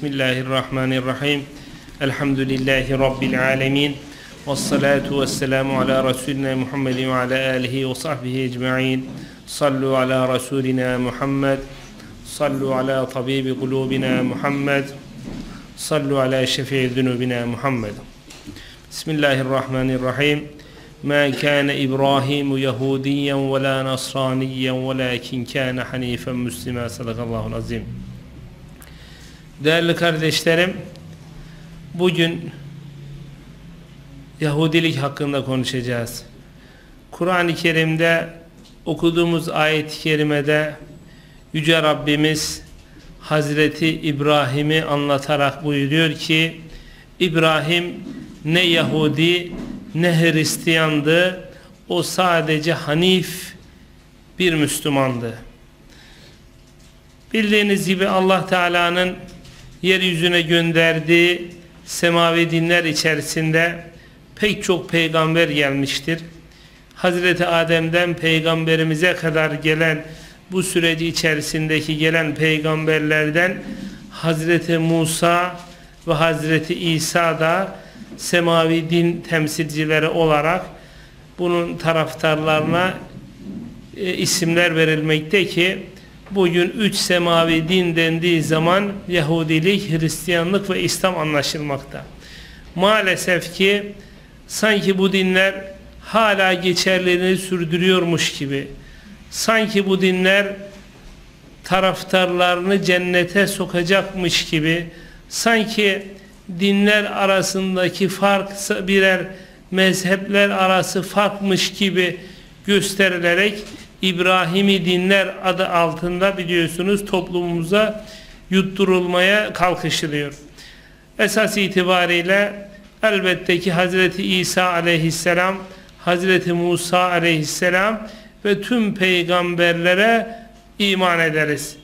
بسم الله الرحمن الرحيم. الحمد لله رب العالمين. والصلاة والسلام على رسولنا محمد وعلى آله وصحبه أجمعين. صلوا على رسولنا محمد. صلوا على طبيب قلوبنا محمد. صلوا على شفيع ذنوبنا محمد. بسم الله الرحمن الرحيم. ما كان إبراهيم يهوديا ولا نصرانيا ولكن كان حنيفا مسلما. صدق الله العظيم. Değerli kardeşlerim, bugün Yahudilik hakkında konuşacağız. Kur'an-ı Kerim'de okuduğumuz ayet-i kerimede Yüce Rabbimiz Hazreti İbrahim'i anlatarak buyuruyor ki İbrahim ne Yahudi ne Hristiyandı o sadece Hanif bir Müslümandı. Bildiğiniz gibi Allah Teala'nın yeryüzüne gönderdiği semavi dinler içerisinde pek çok peygamber gelmiştir. Hazreti Adem'den peygamberimize kadar gelen bu süreci içerisindeki gelen peygamberlerden Hazreti Musa ve Hazreti İsa da semavi din temsilcileri olarak bunun taraftarlarına e, isimler verilmekte ki bugün üç semavi din dendiği zaman Yahudilik, Hristiyanlık ve İslam anlaşılmakta. Maalesef ki sanki bu dinler hala geçerliliğini sürdürüyormuş gibi sanki bu dinler taraftarlarını cennete sokacakmış gibi sanki dinler arasındaki fark birer mezhepler arası farkmış gibi gösterilerek İbrahimi dinler adı altında biliyorsunuz toplumumuza yutturulmaya kalkışılıyor. Esas itibariyle elbette ki Hazreti İsa aleyhisselam, Hazreti Musa aleyhisselam ve tüm peygamberlere iman ederiz.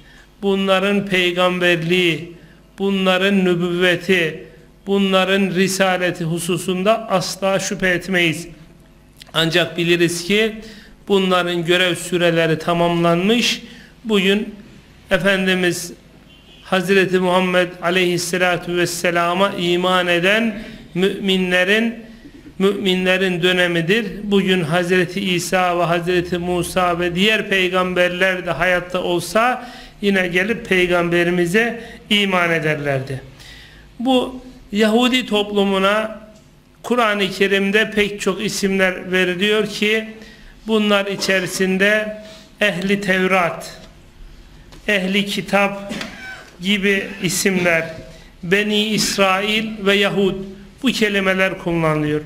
Bunların peygamberliği, bunların nübüvveti, bunların risaleti hususunda asla şüphe etmeyiz. Ancak biliriz ki bunların görev süreleri tamamlanmış. Bugün Efendimiz Hazreti Muhammed Aleyhisselatü Vesselam'a iman eden müminlerin müminlerin dönemidir. Bugün Hazreti İsa ve Hazreti Musa ve diğer peygamberler de hayatta olsa yine gelip peygamberimize iman ederlerdi. Bu Yahudi toplumuna Kur'an-ı Kerim'de pek çok isimler veriliyor ki bunlar içerisinde ehli Tevrat, ehli kitap gibi isimler, Beni İsrail ve Yahud bu kelimeler kullanılıyor.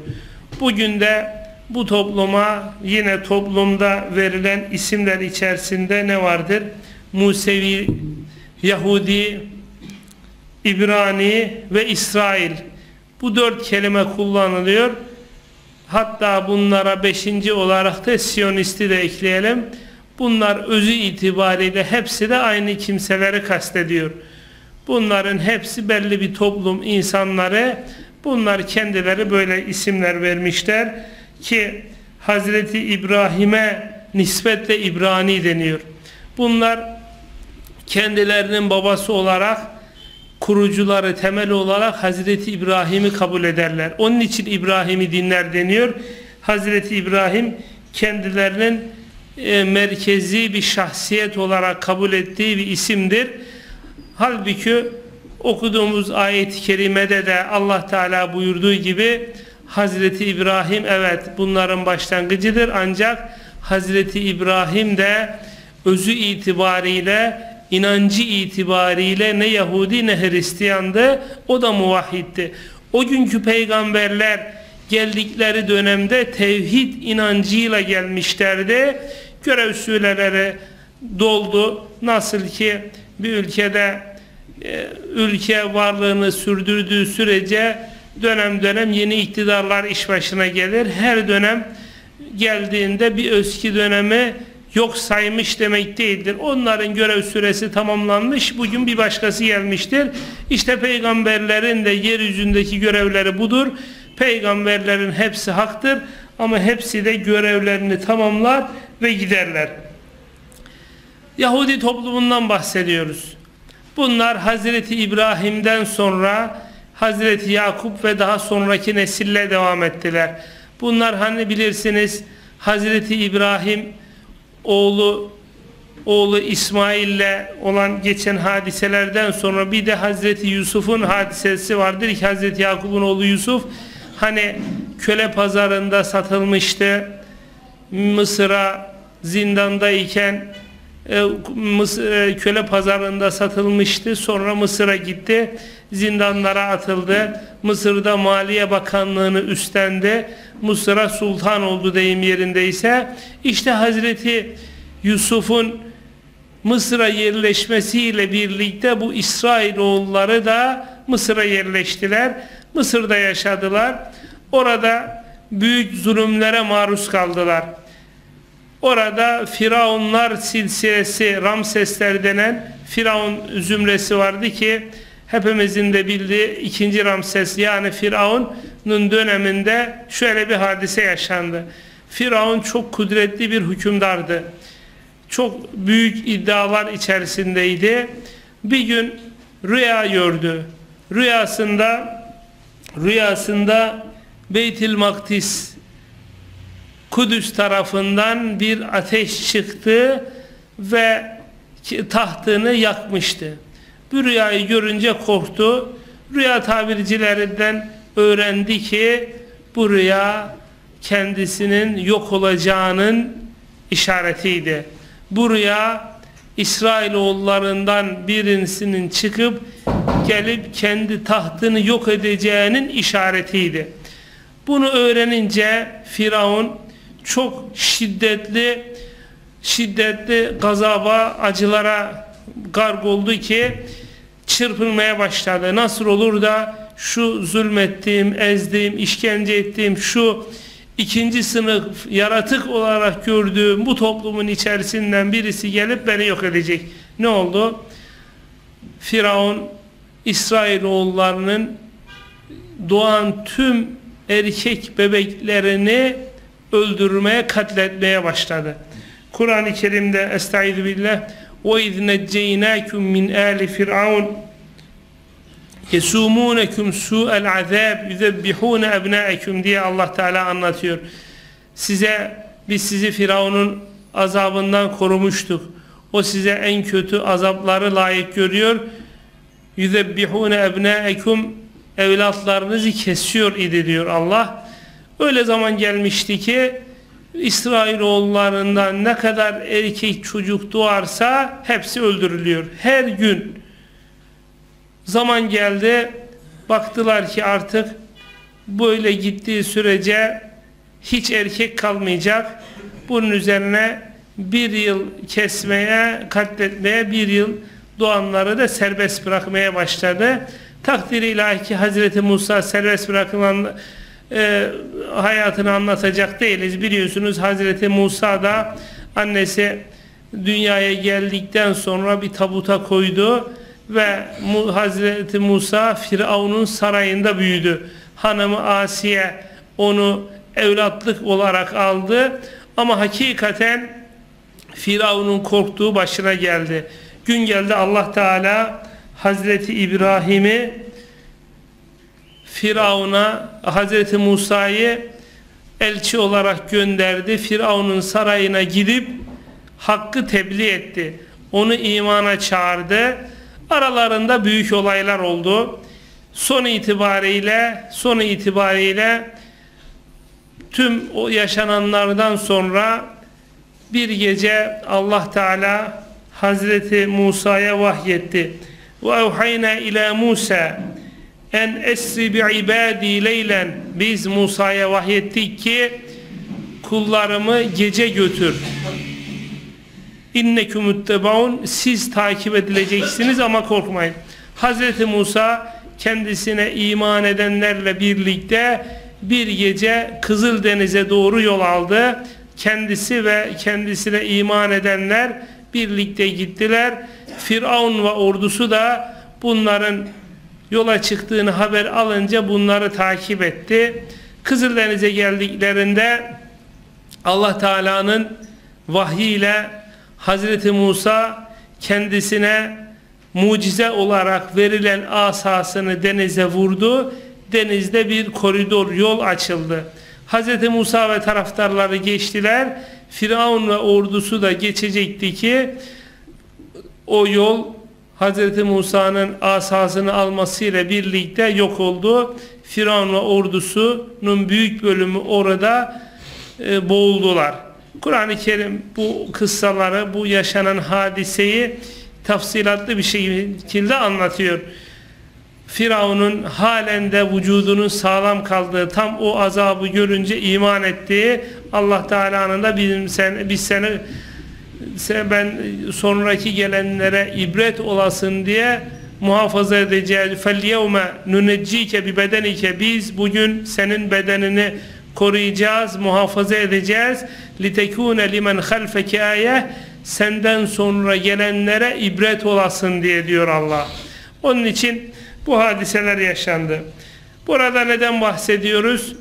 Bugün de bu topluma yine toplumda verilen isimler içerisinde ne vardır? Musevi, Yahudi, İbrani ve İsrail. Bu dört kelime kullanılıyor. Hatta bunlara beşinci olarak da Siyonisti de ekleyelim. Bunlar özü itibariyle hepsi de aynı kimseleri kastediyor. Bunların hepsi belli bir toplum insanları. Bunlar kendileri böyle isimler vermişler ki Hazreti İbrahim'e nispetle İbrani deniyor. Bunlar kendilerinin babası olarak kurucuları temel olarak Hazreti İbrahim'i kabul ederler. Onun için İbrahim'i dinler deniyor. Hazreti İbrahim kendilerinin e, merkezi bir şahsiyet olarak kabul ettiği bir isimdir. Halbuki okuduğumuz ayet-i kerimede de Allah Teala buyurduğu gibi Hazreti İbrahim evet bunların başlangıcıdır ancak Hazreti İbrahim de özü itibariyle inancı itibariyle ne Yahudi ne Hristiyandı o da muvahhitti. O günkü peygamberler geldikleri dönemde tevhid inancıyla gelmişlerdi. Görev süreleri doldu. Nasıl ki bir ülkede e, ülke varlığını sürdürdüğü sürece dönem dönem yeni iktidarlar iş başına gelir. Her dönem geldiğinde bir eski dönemi yok saymış demek değildir. Onların görev süresi tamamlanmış. Bugün bir başkası gelmiştir. İşte peygamberlerin de yeryüzündeki görevleri budur. Peygamberlerin hepsi haktır ama hepsi de görevlerini tamamlar ve giderler. Yahudi toplumundan bahsediyoruz. Bunlar Hazreti İbrahim'den sonra Hazreti Yakup ve daha sonraki nesille devam ettiler. Bunlar hani bilirsiniz Hazreti İbrahim oğlu oğlu İsmail'le olan geçen hadiselerden sonra bir de Hazreti Yusuf'un hadisesi vardır ki Hazreti Yakup'un oğlu Yusuf hani köle pazarında satılmıştı Mısır'a zindandayken köle pazarında satılmıştı sonra Mısır'a gitti zindanlara atıldı Mısır'da Maliye Bakanlığını üstlendi Mısır'a sultan oldu deyim yerindeyse işte Hazreti Yusuf'un Mısır'a yerleşmesiyle birlikte bu İsrailoğulları da Mısır'a yerleştiler. Mısır'da yaşadılar. Orada büyük zulümlere maruz kaldılar. Orada Firavunlar silsilesi Ramsesler denen Firavun zümresi vardı ki hepimizin de bildiği ikinci Ramses yani Firavun'un döneminde şöyle bir hadise yaşandı. Firavun çok kudretli bir hükümdardı çok büyük iddialar içerisindeydi. Bir gün rüya gördü. Rüyasında rüyasında Beytil Maktis Kudüs tarafından bir ateş çıktı ve tahtını yakmıştı. Bu rüyayı görünce korktu. Rüya tabircilerinden öğrendi ki bu rüya kendisinin yok olacağının işaretiydi bu rüya İsrailoğullarından birisinin çıkıp gelip kendi tahtını yok edeceğinin işaretiydi. Bunu öğrenince Firavun çok şiddetli şiddetli gazaba, acılara garg oldu ki çırpınmaya başladı. Nasıl olur da şu zulmettiğim, ezdiğim, işkence ettiğim şu ikinci sınıf yaratık olarak gördüğüm bu toplumun içerisinden birisi gelip beni yok edecek. Ne oldu? Firavun İsrailoğullarının doğan tüm erkek bebeklerini öldürmeye, katletmeye başladı. Kur'an-ı Kerim'de Estaizu billah ve iznecceynakum min ali firavun yesumunekum su'el azab yüzebbihune ebnaekum diye Allah Teala anlatıyor. Size biz sizi Firavun'un azabından korumuştuk. O size en kötü azapları layık görüyor. Yüzebbihune ebnaekum evlatlarınızı kesiyor idi diyor Allah. Öyle zaman gelmişti ki İsrailoğullarından ne kadar erkek çocuk doğarsa hepsi öldürülüyor. Her gün Zaman geldi baktılar ki artık böyle gittiği sürece hiç erkek kalmayacak. Bunun üzerine bir yıl kesmeye, katletmeye bir yıl doğanları da serbest bırakmaya başladı. Takdir ilahi ki Hazreti Musa serbest bırakılan e, hayatını anlatacak değiliz. Biliyorsunuz Hazreti Musa da annesi dünyaya geldikten sonra bir tabuta koydu ve Hazreti Musa Firavun'un sarayında büyüdü. Hanımı Asiye onu evlatlık olarak aldı ama hakikaten Firavun'un korktuğu başına geldi. Gün geldi Allah Teala Hazreti İbrahim'i Firavun'a Hazreti Musa'yı elçi olarak gönderdi. Firavun'un sarayına gidip hakkı tebliğ etti. Onu imana çağırdı Aralarında büyük olaylar oldu. Son itibariyle son itibariyle tüm o yaşananlardan sonra bir gece Allah Teala Hazreti Musa'ya vahyetti. Ve evhayna ila Musa en esri bi ibadi leylen biz Musa'ya vahyettik ki kullarımı gece götür İnneküm müttebaun siz takip edileceksiniz ama korkmayın. Hazreti Musa kendisine iman edenlerle birlikte bir gece Kızıldeniz'e doğru yol aldı. Kendisi ve kendisine iman edenler birlikte gittiler. Firavun ve ordusu da bunların yola çıktığını haber alınca bunları takip etti. Kızıldeniz'e geldiklerinde Allah Teala'nın vahyiyle Hazreti Musa kendisine mucize olarak verilen asasını denize vurdu. Denizde bir koridor, yol açıldı. Hz. Musa ve taraftarları geçtiler. Firavun ve ordusu da geçecekti ki o yol Hz. Musa'nın asasını almasıyla birlikte yok oldu. Firavun ve ordusunun büyük bölümü orada e, boğuldular. Kur'an-ı Kerim bu kıssaları, bu yaşanan hadiseyi tafsilatlı bir şekilde anlatıyor. Firavun'un halen de vücudunun sağlam kaldığı, tam o azabı görünce iman ettiği Allah Teala'nın da bizim sen, biz seni sen ben sonraki gelenlere ibret olasın diye muhafaza edeceğiz. فَالْيَوْمَ نُنَجِّيكَ بِبَدَنِكَ Biz bugün senin bedenini koruyacağız, muhafaza edeceğiz. لِتَكُونَ لِمَنْ خَلْفَكَ آيَةً Senden sonra gelenlere ibret olasın diye diyor Allah. Onun için bu hadiseler yaşandı. Burada neden bahsediyoruz?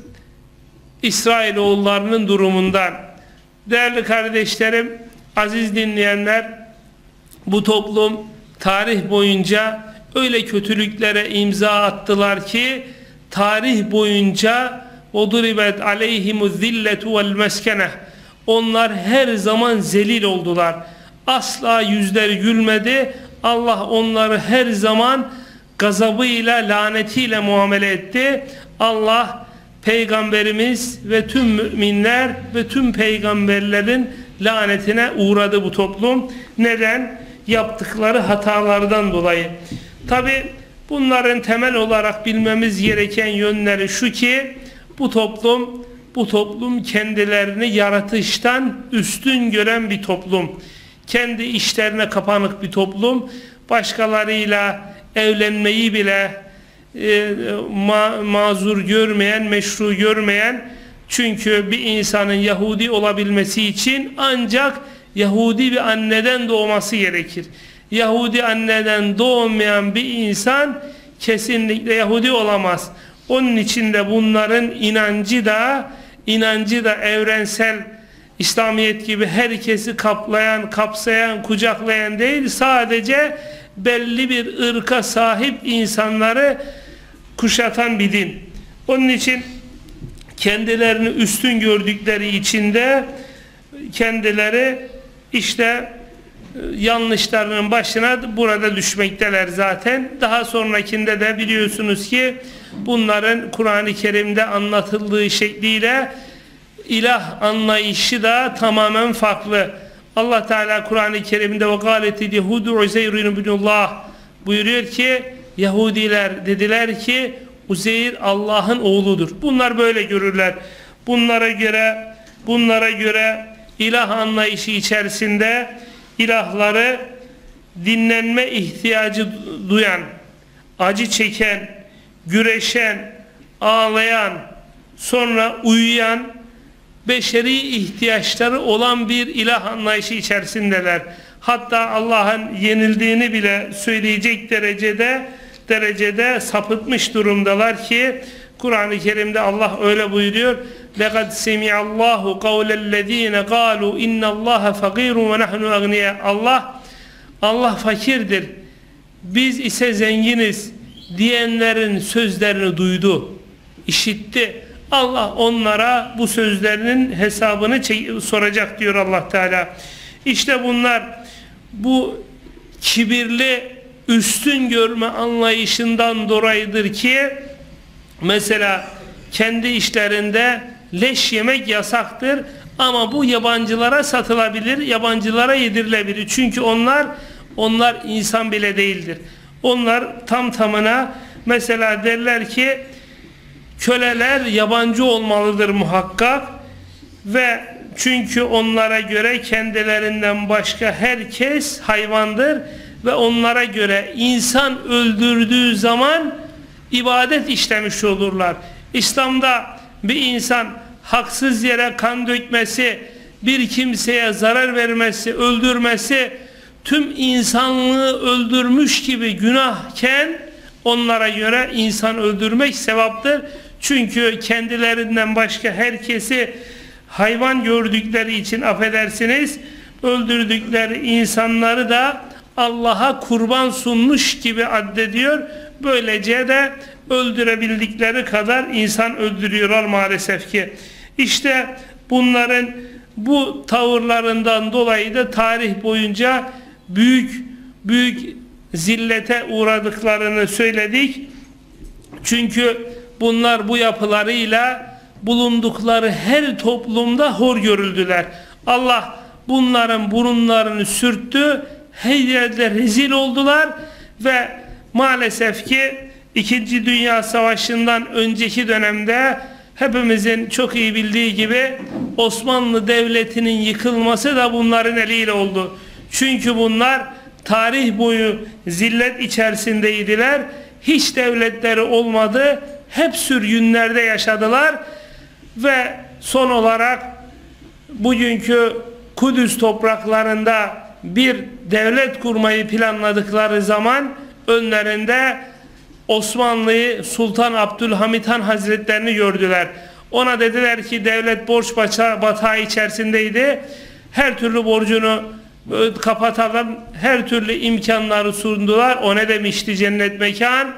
İsrailoğullarının durumundan. Değerli kardeşlerim, aziz dinleyenler, bu toplum tarih boyunca öyle kötülüklere imza attılar ki tarih boyunca وَضُرِبَتْ عَلَيْهِمُ الذِّلَّةُ وَالْمَسْكَنَةِ Onlar her zaman zelil oldular. Asla yüzleri gülmedi. Allah onları her zaman gazabıyla, lanetiyle muamele etti. Allah peygamberimiz ve tüm müminler ve tüm peygamberlerin lanetine uğradı bu toplum. Neden? Yaptıkları hatalardan dolayı. Tabi bunların temel olarak bilmemiz gereken yönleri şu ki bu toplum bu toplum kendilerini yaratıştan üstün gören bir toplum. Kendi işlerine kapanık bir toplum. Başkalarıyla evlenmeyi bile e, ma mazur görmeyen, meşru görmeyen çünkü bir insanın Yahudi olabilmesi için ancak Yahudi bir anneden doğması gerekir. Yahudi anneden doğmayan bir insan kesinlikle Yahudi olamaz. Onun için de bunların inancı da inancı da evrensel İslamiyet gibi herkesi kaplayan, kapsayan, kucaklayan değil sadece belli bir ırka sahip insanları kuşatan bir din. Onun için kendilerini üstün gördükleri içinde kendileri işte e, yanlışlarının başına burada düşmekteler zaten. Daha sonrakinde de biliyorsunuz ki bunların Kur'an-ı Kerim'de anlatıldığı şekliyle ilah anlayışı da tamamen farklı. Allah Teala Kur'an-ı Kerim'de ve galeti Yahudu Uzeyrun ibnullah buyuruyor ki Yahudiler dediler ki Uzeyr Allah'ın oğludur. Bunlar böyle görürler. Bunlara göre bunlara göre ilah anlayışı içerisinde ilahları dinlenme ihtiyacı duyan, acı çeken, güreşen, ağlayan, sonra uyuyan, beşeri ihtiyaçları olan bir ilah anlayışı içerisindeler. Hatta Allah'ın yenildiğini bile söyleyecek derecede derecede sapıtmış durumdalar ki Kur'an-ı Kerim'de Allah öyle buyuruyor. لَقَدْ سَمِعَ اللّٰهُ قَوْلَ الَّذ۪ينَ قَالُوا اِنَّ اللّٰهَ فَقِيرٌ وَنَحْنُ اَغْنِيَا Allah Allah fakirdir. Biz ise zenginiz diyenlerin sözlerini duydu. işitti. Allah onlara bu sözlerinin hesabını soracak diyor Allah Teala. İşte bunlar bu kibirli üstün görme anlayışından dolayıdır ki mesela kendi işlerinde leş yemek yasaktır ama bu yabancılara satılabilir, yabancılara yedirilebilir. Çünkü onlar onlar insan bile değildir. Onlar tam tamına mesela derler ki köleler yabancı olmalıdır muhakkak ve çünkü onlara göre kendilerinden başka herkes hayvandır ve onlara göre insan öldürdüğü zaman ibadet işlemiş olurlar. İslam'da bir insan haksız yere kan dökmesi, bir kimseye zarar vermesi, öldürmesi tüm insanlığı öldürmüş gibi günahken onlara göre insan öldürmek sevaptır. Çünkü kendilerinden başka herkesi hayvan gördükleri için affedersiniz öldürdükleri insanları da Allah'a kurban sunmuş gibi addediyor. Böylece de öldürebildikleri kadar insan öldürüyorlar maalesef ki. İşte bunların bu tavırlarından dolayı da tarih boyunca büyük büyük zillete uğradıklarını söyledik. Çünkü bunlar bu yapılarıyla bulundukları her toplumda hor görüldüler. Allah bunların burunlarını sürttü, her yerde rezil oldular ve maalesef ki İkinci Dünya Savaşı'ndan önceki dönemde hepimizin çok iyi bildiği gibi Osmanlı Devleti'nin yıkılması da bunların eliyle oldu. Çünkü bunlar tarih boyu zillet içerisindeydiler. Hiç devletleri olmadı. Hep sürgünlerde yaşadılar ve son olarak bugünkü Kudüs topraklarında bir devlet kurmayı planladıkları zaman önlerinde Osmanlı'yı Sultan Abdülhamit Han Hazretlerini gördüler. Ona dediler ki devlet borç batağı içerisindeydi. Her türlü borcunu e, kapatalım. Her türlü imkanları sundular. O ne demişti cennet mekan?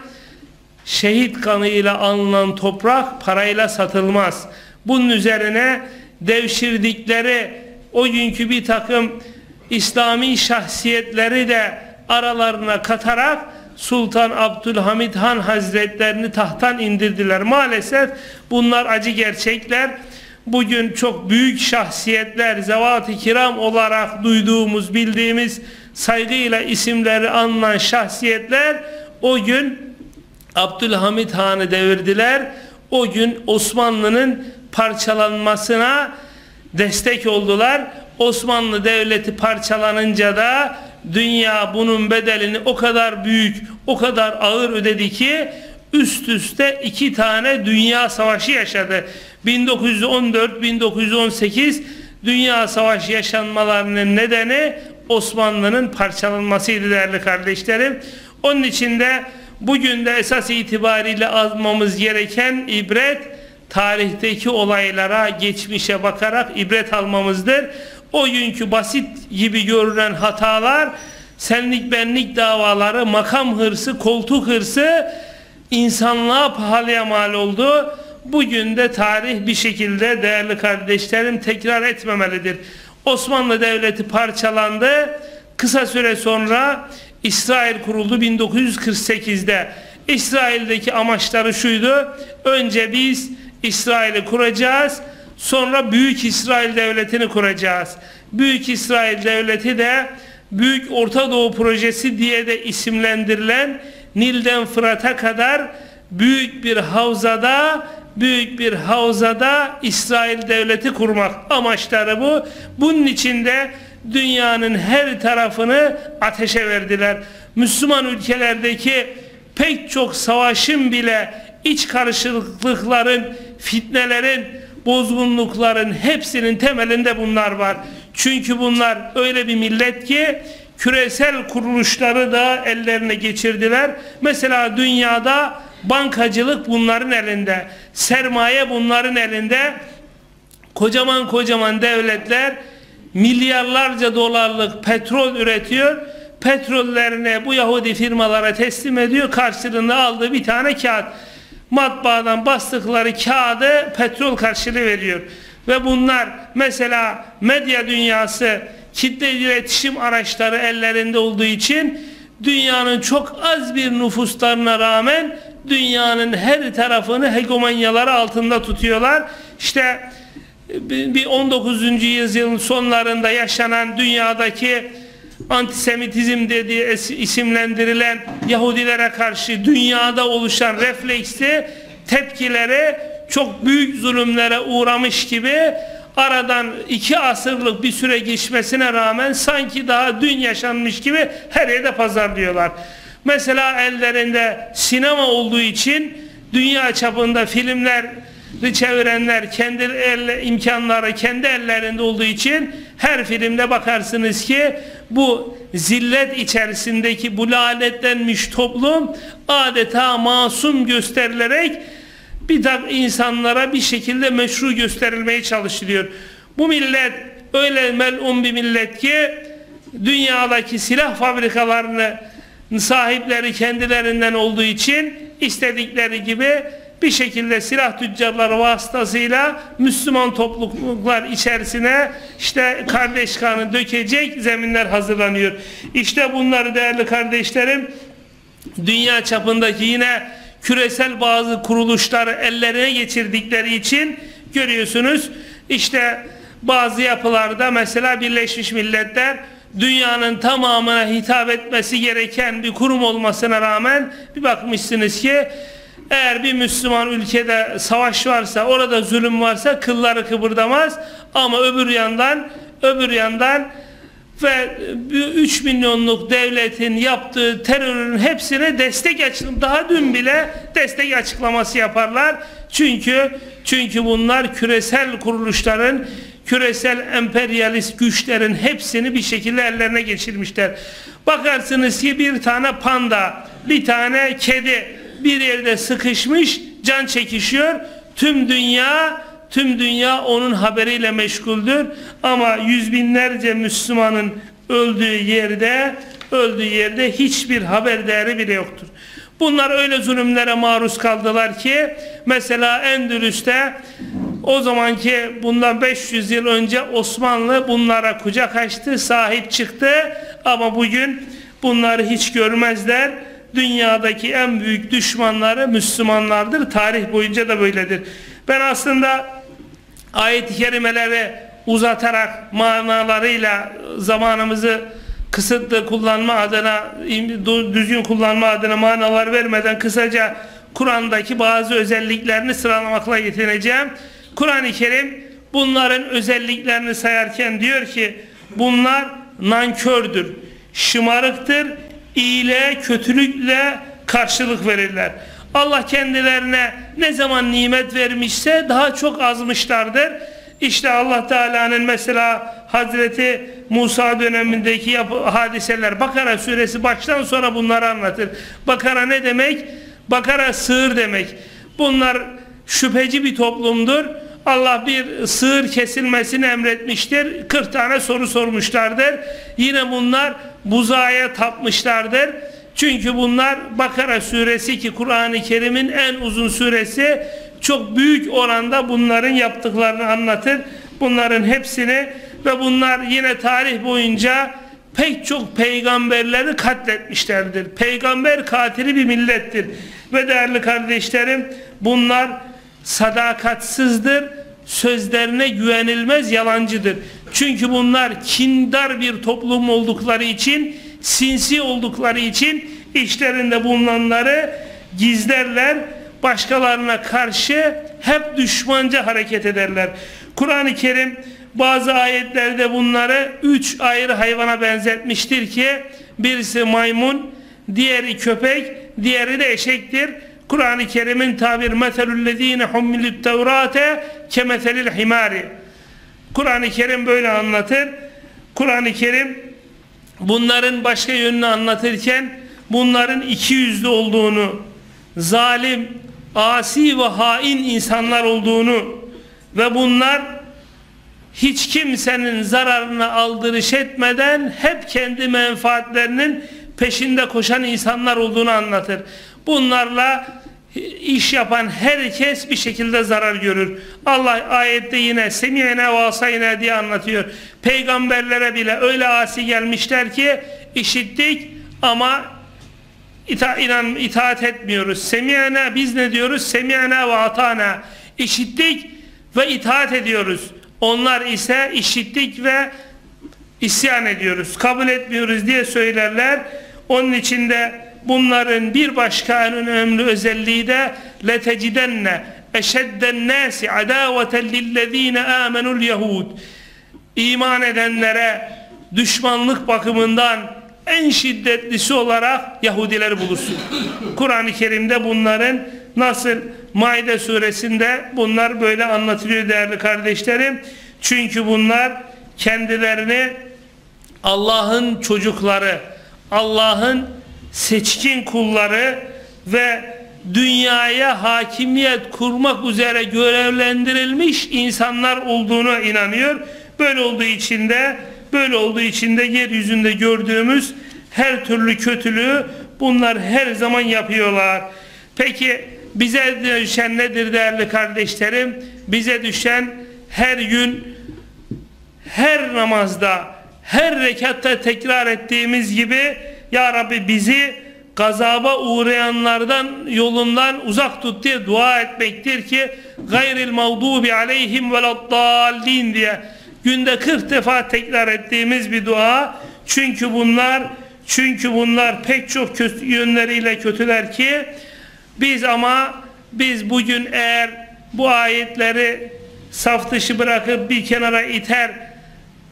Şehit kanıyla alınan toprak parayla satılmaz. Bunun üzerine devşirdikleri o günkü bir takım İslami şahsiyetleri de aralarına katarak Sultan Abdülhamid Han Hazretlerini tahttan indirdiler. Maalesef bunlar acı gerçekler. Bugün çok büyük şahsiyetler, zevat-ı kiram olarak duyduğumuz, bildiğimiz saygıyla isimleri anılan şahsiyetler o gün Abdülhamid Han'ı devirdiler. O gün Osmanlı'nın parçalanmasına destek oldular. Osmanlı Devleti parçalanınca da dünya bunun bedelini o kadar büyük, o kadar ağır ödedi ki üst üste iki tane dünya savaşı yaşadı. 1914-1918 dünya savaşı yaşanmalarının nedeni Osmanlı'nın parçalanmasıydı değerli kardeşlerim. Onun için de bugün de esas itibariyle almamız gereken ibret tarihteki olaylara, geçmişe bakarak ibret almamızdır o günkü basit gibi görünen hatalar senlik benlik davaları, makam hırsı, koltuk hırsı insanlığa pahalıya mal oldu. Bugün de tarih bir şekilde değerli kardeşlerim tekrar etmemelidir. Osmanlı Devleti parçalandı. Kısa süre sonra İsrail kuruldu 1948'de. İsrail'deki amaçları şuydu. Önce biz İsrail'i kuracağız. Sonra Büyük İsrail Devleti'ni kuracağız. Büyük İsrail Devleti de Büyük Orta Doğu Projesi diye de isimlendirilen Nil'den Fırat'a kadar büyük bir havzada büyük bir havzada İsrail devleti kurmak amaçları bu. Bunun içinde dünyanın her tarafını ateşe verdiler. Müslüman ülkelerdeki pek çok savaşın bile iç karışıklıkların, fitnelerin, bozgunlukların hepsinin temelinde bunlar var. Çünkü bunlar öyle bir millet ki küresel kuruluşları da ellerine geçirdiler. Mesela dünyada bankacılık bunların elinde, sermaye bunların elinde. Kocaman kocaman devletler milyarlarca dolarlık petrol üretiyor. Petrollerini bu Yahudi firmalara teslim ediyor. Karşılığında aldığı bir tane kağıt matbaadan bastıkları kağıdı petrol karşılığı veriyor. Ve bunlar mesela medya dünyası kitle iletişim araçları ellerinde olduğu için dünyanın çok az bir nüfuslarına rağmen dünyanın her tarafını hegemonyaları altında tutuyorlar. İşte bir 19. yüzyılın sonlarında yaşanan dünyadaki antisemitizm dediği isimlendirilen Yahudilere karşı dünyada oluşan refleksi tepkileri çok büyük zulümlere uğramış gibi aradan iki asırlık bir süre geçmesine rağmen sanki daha dün yaşanmış gibi her yerde pazarlıyorlar. Mesela ellerinde sinema olduğu için dünya çapında filmler çevirenler kendi elle, imkanları kendi ellerinde olduğu için her filmde bakarsınız ki bu zillet içerisindeki bu lanetlenmiş toplum adeta masum gösterilerek bir tak insanlara bir şekilde meşru gösterilmeye çalışılıyor. Bu millet öyle melun bir millet ki dünyadaki silah fabrikalarını sahipleri kendilerinden olduğu için istedikleri gibi bir şekilde silah tüccarları vasıtasıyla Müslüman topluluklar içerisine işte kardeş kanı dökecek zeminler hazırlanıyor. İşte bunları değerli kardeşlerim dünya çapındaki yine küresel bazı kuruluşları ellerine geçirdikleri için görüyorsunuz işte bazı yapılarda mesela Birleşmiş Milletler dünyanın tamamına hitap etmesi gereken bir kurum olmasına rağmen bir bakmışsınız ki eğer bir Müslüman ülkede savaş varsa, orada zulüm varsa kılları kıpırdamaz ama öbür yandan öbür yandan ve 3 milyonluk devletin yaptığı terörün hepsine destek açıklaması daha dün bile destek açıklaması yaparlar. Çünkü çünkü bunlar küresel kuruluşların küresel emperyalist güçlerin hepsini bir şekilde ellerine geçirmişler. Bakarsınız ki bir tane panda, bir tane kedi bir yerde sıkışmış, can çekişiyor. Tüm dünya tüm dünya onun haberiyle meşguldür. Ama yüz binlerce Müslümanın öldüğü yerde öldüğü yerde hiçbir haber değeri bile yoktur. Bunlar öyle zulümlere maruz kaldılar ki mesela Endülüs'te o zamanki bundan 500 yıl önce Osmanlı bunlara kucak açtı, sahip çıktı ama bugün bunları hiç görmezler. Dünyadaki en büyük düşmanları Müslümanlardır. Tarih boyunca da böyledir. Ben aslında ayet-i kerimeleri uzatarak manalarıyla zamanımızı kısıtlı kullanma adına düzgün kullanma adına manalar vermeden kısaca Kur'an'daki bazı özelliklerini sıralamakla yetineceğim. Kur'an-ı Kerim bunların özelliklerini sayarken diyor ki bunlar nankördür, şımarıktır, iyiliğe, kötülükle karşılık verirler. Allah kendilerine ne zaman nimet vermişse daha çok azmışlardır. İşte Allah Teala'nın mesela Hazreti Musa dönemindeki hadiseler Bakara suresi baştan sonra bunları anlatır. Bakara ne demek? Bakara sığır demek. Bunlar şüpheci bir toplumdur. Allah bir sığır kesilmesini emretmiştir. 40 tane soru sormuşlardır. Yine bunlar buzaya tapmışlardır. Çünkü bunlar Bakara suresi ki Kur'an-ı Kerim'in en uzun suresi çok büyük oranda bunların yaptıklarını anlatır. Bunların hepsini ve bunlar yine tarih boyunca pek çok peygamberleri katletmişlerdir. Peygamber katili bir millettir. Ve değerli kardeşlerim bunlar sadakatsizdir, sözlerine güvenilmez yalancıdır. Çünkü bunlar kindar bir toplum oldukları için, sinsi oldukları için işlerinde bulunanları gizlerler, başkalarına karşı hep düşmanca hareket ederler. Kur'an-ı Kerim bazı ayetlerde bunları üç ayrı hayvana benzetmiştir ki birisi maymun, diğeri köpek, diğeri de eşektir. Kur'an-ı Kerim'in tabir meselüllezine hummilut tevrate kemeselil himari. Kur'an-ı Kerim böyle anlatır. Kur'an-ı Kerim bunların başka yönünü anlatırken bunların iki yüzlü olduğunu, zalim, asi ve hain insanlar olduğunu ve bunlar hiç kimsenin zararına aldırış etmeden hep kendi menfaatlerinin peşinde koşan insanlar olduğunu anlatır. Bunlarla iş yapan herkes bir şekilde zarar görür. Allah ayette yine semiyene vasayne diye anlatıyor. Peygamberlere bile öyle asi gelmişler ki işittik ama ita inan itaat etmiyoruz. Semiyene biz ne diyoruz? Semiyene ve atana. İşittik ve itaat ediyoruz. Onlar ise işittik ve isyan ediyoruz. Kabul etmiyoruz diye söylerler. Onun içinde bunların bir başka en önemli özelliği de letecidenne eşedden nasi adaveten lillezine amenul yahud iman edenlere düşmanlık bakımından en şiddetlisi olarak Yahudileri bulursun. Kur'an-ı Kerim'de bunların nasıl Maide suresinde bunlar böyle anlatılıyor değerli kardeşlerim. Çünkü bunlar kendilerini Allah'ın çocukları, Allah'ın seçkin kulları ve dünyaya hakimiyet kurmak üzere görevlendirilmiş insanlar olduğuna inanıyor. Böyle olduğu için de Böyle olduğu için de yeryüzünde gördüğümüz her türlü kötülüğü bunlar her zaman yapıyorlar. Peki bize düşen nedir değerli kardeşlerim? Bize düşen her gün her namazda her rekatta tekrar ettiğimiz gibi Ya Rabbi bizi gazaba uğrayanlardan yolundan uzak tut diye dua etmektir ki gayril mağdubi aleyhim veladdallin diye günde 40 defa tekrar ettiğimiz bir dua. Çünkü bunlar çünkü bunlar pek çok kötü yönleriyle kötüler ki biz ama biz bugün eğer bu ayetleri saf dışı bırakıp bir kenara iter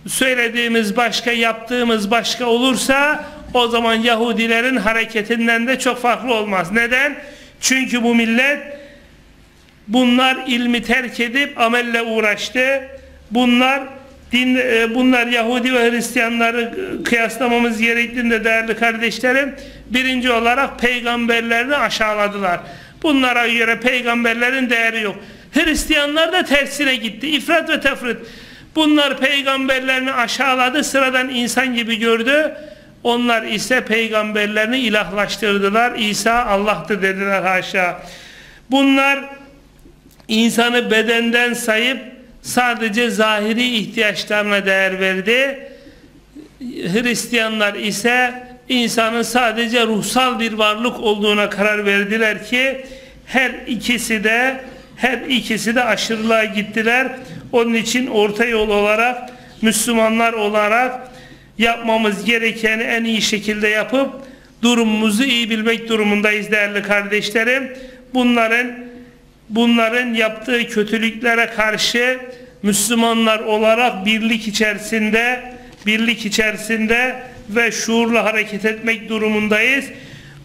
söylediğimiz başka yaptığımız başka olursa o zaman Yahudilerin hareketinden de çok farklı olmaz. Neden? Çünkü bu millet bunlar ilmi terk edip amelle uğraştı. Bunlar din e, bunlar Yahudi ve Hristiyanları kıyaslamamız gerektiğinde değerli kardeşlerim birinci olarak peygamberlerini aşağıladılar. Bunlara göre peygamberlerin değeri yok. Hristiyanlar da tersine gitti. İfrat ve tefrit. Bunlar peygamberlerini aşağıladı, sıradan insan gibi gördü. Onlar ise peygamberlerini ilahlaştırdılar. İsa Allah'tı dediler haşa. Bunlar insanı bedenden sayıp sadece zahiri ihtiyaçlarına değer verdi. Hristiyanlar ise insanın sadece ruhsal bir varlık olduğuna karar verdiler ki her ikisi de her ikisi de aşırılığa gittiler. Onun için orta yol olarak Müslümanlar olarak yapmamız gerekeni en iyi şekilde yapıp durumumuzu iyi bilmek durumundayız değerli kardeşlerim. Bunların bunların yaptığı kötülüklere karşı Müslümanlar olarak birlik içerisinde birlik içerisinde ve şuurlu hareket etmek durumundayız.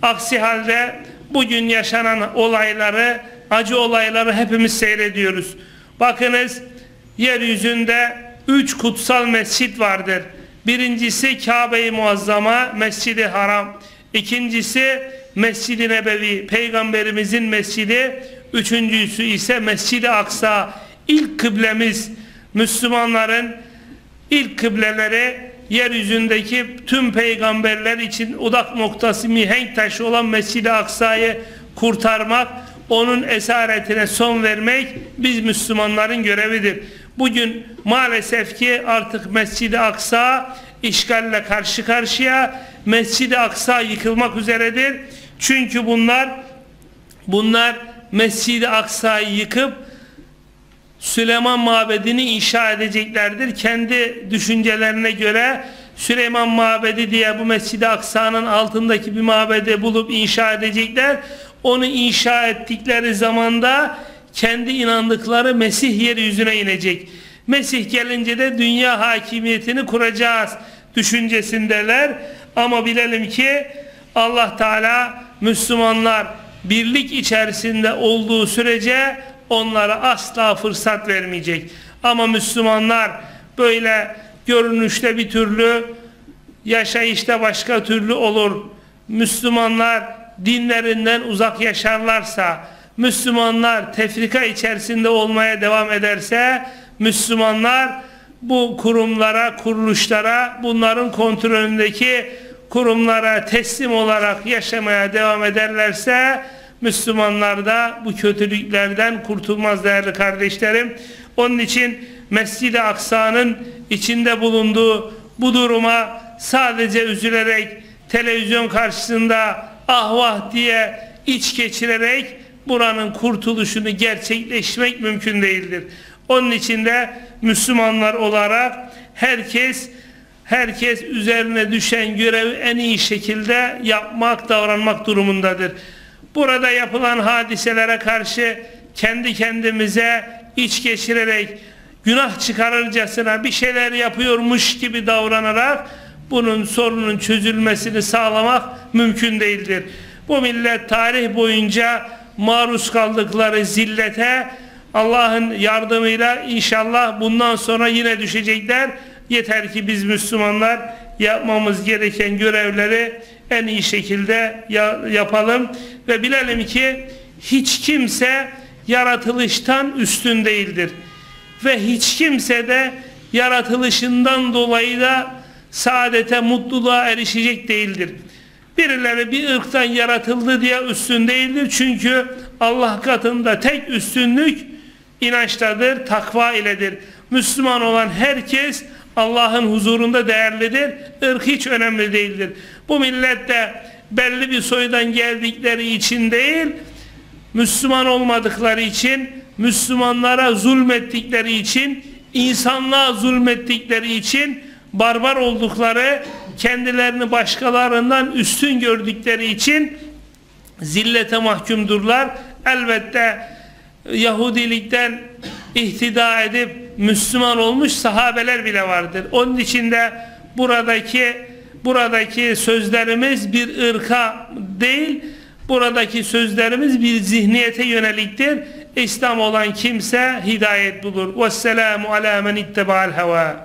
Aksi halde bugün yaşanan olayları, acı olayları hepimiz seyrediyoruz. Bakınız yeryüzünde üç kutsal mescit vardır. Birincisi Kabe-i Muazzama, Mescid-i Haram. İkincisi Mescid-i Nebevi, Peygamberimizin mescidi. Üçüncüsü ise Mescid-i Aksa. İlk kıblemiz Müslümanların ilk kıbleleri yeryüzündeki tüm peygamberler için odak noktası mihenk taşı olan Mescid-i Aksa'yı kurtarmak, onun esaretine son vermek biz Müslümanların görevidir. Bugün maalesef ki artık Mescid-i Aksa işgalle karşı karşıya Mescid-i Aksa yıkılmak üzeredir. Çünkü bunlar bunlar Mescid-i Aksa'yı yıkıp Süleyman Mabedi'ni inşa edeceklerdir. Kendi düşüncelerine göre Süleyman Mabedi diye bu Mescid-i Aksa'nın altındaki bir mabedi bulup inşa edecekler. Onu inşa ettikleri zamanda kendi inandıkları Mesih yeryüzüne inecek. Mesih gelince de dünya hakimiyetini kuracağız düşüncesindeler. Ama bilelim ki Allah Teala Müslümanlar birlik içerisinde olduğu sürece onlara asla fırsat vermeyecek. Ama Müslümanlar böyle görünüşte bir türlü yaşayışta başka türlü olur. Müslümanlar dinlerinden uzak yaşarlarsa Müslümanlar tefrika içerisinde olmaya devam ederse Müslümanlar bu kurumlara, kuruluşlara, bunların kontrolündeki kurumlara teslim olarak yaşamaya devam ederlerse Müslümanlar da bu kötülüklerden kurtulmaz değerli kardeşlerim. Onun için Mescid-i Aksa'nın içinde bulunduğu bu duruma sadece üzülerek televizyon karşısında ahvah diye iç geçirerek buranın kurtuluşunu gerçekleşmek mümkün değildir. Onun için de Müslümanlar olarak herkes herkes üzerine düşen görevi en iyi şekilde yapmak, davranmak durumundadır. Burada yapılan hadiselere karşı kendi kendimize iç geçirerek günah çıkarırcasına bir şeyler yapıyormuş gibi davranarak bunun sorunun çözülmesini sağlamak mümkün değildir. Bu millet tarih boyunca maruz kaldıkları zillete Allah'ın yardımıyla inşallah bundan sonra yine düşecekler. Yeter ki biz Müslümanlar yapmamız gereken görevleri en iyi şekilde yapalım ve bilelim ki hiç kimse yaratılıştan üstün değildir ve hiç kimse de yaratılışından dolayı da saadete, mutluluğa erişecek değildir. Birileri bir ırktan yaratıldı diye üstün değildir. Çünkü Allah katında tek üstünlük inançtadır, takva iledir. Müslüman olan herkes Allah'ın huzurunda değerlidir. Irk hiç önemli değildir. Bu millet de belli bir soydan geldikleri için değil, Müslüman olmadıkları için, Müslümanlara zulmettikleri için, insanlığa zulmettikleri için, barbar oldukları, kendilerini başkalarından üstün gördükleri için zillete mahkumdurlar. Elbette Yahudilikten ihtida edip Müslüman olmuş sahabeler bile vardır. Onun içinde buradaki buradaki sözlerimiz bir ırka değil, buradaki sözlerimiz bir zihniyete yöneliktir. İslam olan kimse hidayet bulur. Vesselamu ala men itteba'al heva.